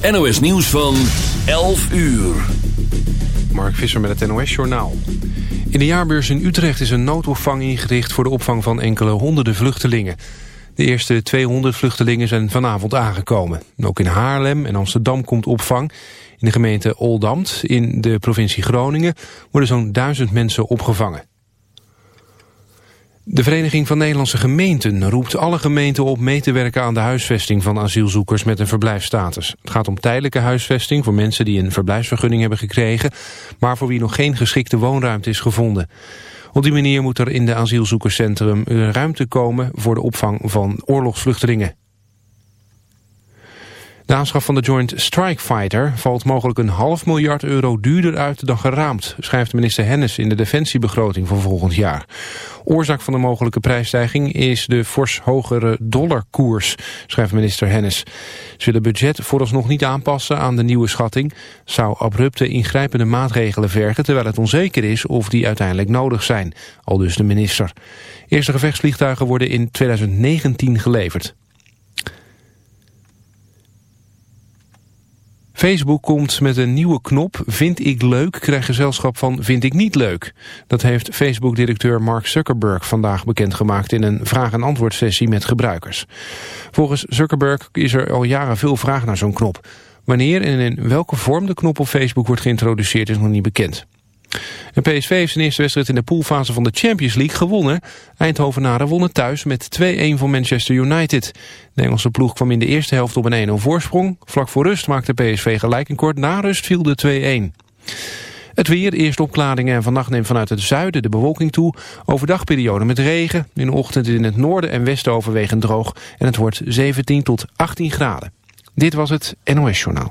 NOS nieuws van 11 uur. Mark Visser met het NOS Journaal. In de jaarbeurs in Utrecht is een noodopvang ingericht... voor de opvang van enkele honderden vluchtelingen. De eerste 200 vluchtelingen zijn vanavond aangekomen. Ook in Haarlem en Amsterdam komt opvang. In de gemeente Oldambt in de provincie Groningen... worden zo'n duizend mensen opgevangen. De Vereniging van Nederlandse Gemeenten roept alle gemeenten op mee te werken aan de huisvesting van asielzoekers met een verblijfsstatus. Het gaat om tijdelijke huisvesting voor mensen die een verblijfsvergunning hebben gekregen, maar voor wie nog geen geschikte woonruimte is gevonden. Op die manier moet er in de asielzoekerscentrum ruimte komen voor de opvang van oorlogsvluchtelingen. De aanschaf van de Joint Strike Fighter valt mogelijk een half miljard euro duurder uit dan geraamd, schrijft minister Hennis in de defensiebegroting voor volgend jaar. Oorzaak van de mogelijke prijsstijging is de fors hogere dollarkoers, schrijft minister Hennis. Ze willen budget vooralsnog niet aanpassen aan de nieuwe schatting, zou abrupte ingrijpende maatregelen vergen, terwijl het onzeker is of die uiteindelijk nodig zijn, al dus de minister. Eerste gevechtsvliegtuigen worden in 2019 geleverd. Facebook komt met een nieuwe knop Vind ik leuk, krijg gezelschap van Vind ik niet leuk. Dat heeft Facebook-directeur Mark Zuckerberg vandaag bekendgemaakt in een vraag- en antwoord sessie met gebruikers. Volgens Zuckerberg is er al jaren veel vraag naar zo'n knop. Wanneer en in welke vorm de knop op Facebook wordt geïntroduceerd is nog niet bekend. En PSV heeft zijn eerste wedstrijd in de poolfase van de Champions League gewonnen. Eindhovenaren wonnen thuis met 2-1 van Manchester United. De Engelse ploeg kwam in de eerste helft op een 1-0 voorsprong. Vlak voor rust maakte PSV gelijk en kort na rust viel de 2-1. Het weer, eerst opklaringen en vannacht neemt vanuit het zuiden de bewolking toe. Overdag periode met regen. In de ochtend in het noorden en westen overwegend droog. En het wordt 17 tot 18 graden. Dit was het NOS Journaal.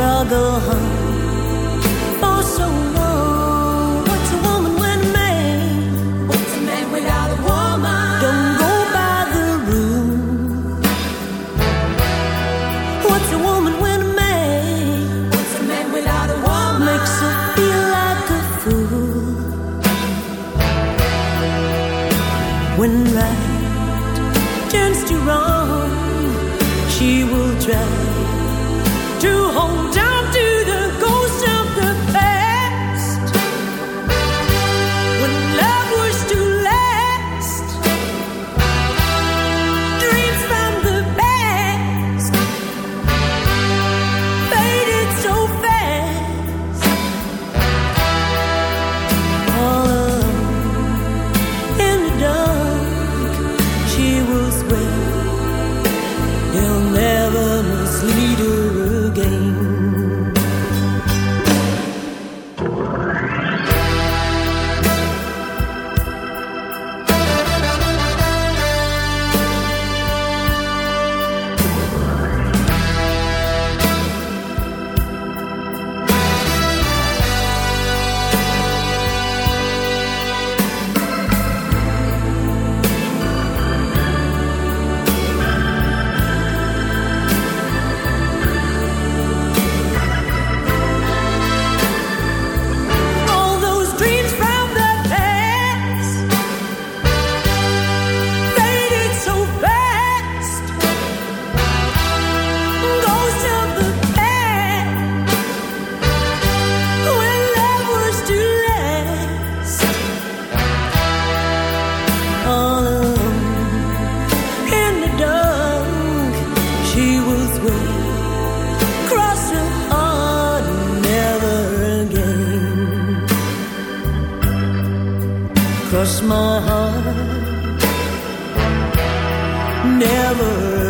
struggle hung for so long. cross my heart. Never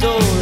dor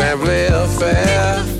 Family affair.